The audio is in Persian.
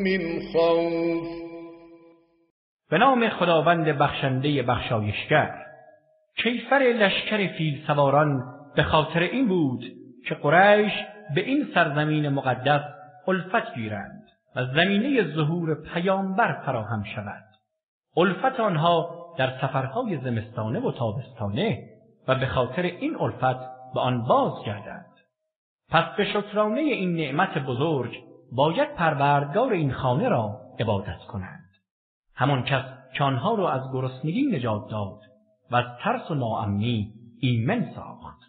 من خوف. به نام خداوند بخشنده بخشایشگر کیفر لشکر فیل سواران به خاطر این بود که قریش به این سرزمین مقدس الفت گیرند و زمینه ظهور پیامبر فراهم شود. الفت آنها در سفرهای زمستانه و تابستانه و به خاطر این الفت به آن باز گردند پس به شکرانه این نعمت بزرگ باید پروردگار این خانه را عبادت کنند. همان کس که را از گرسنگی نجات داد و از ترس و ناامنی ایمن ساخت.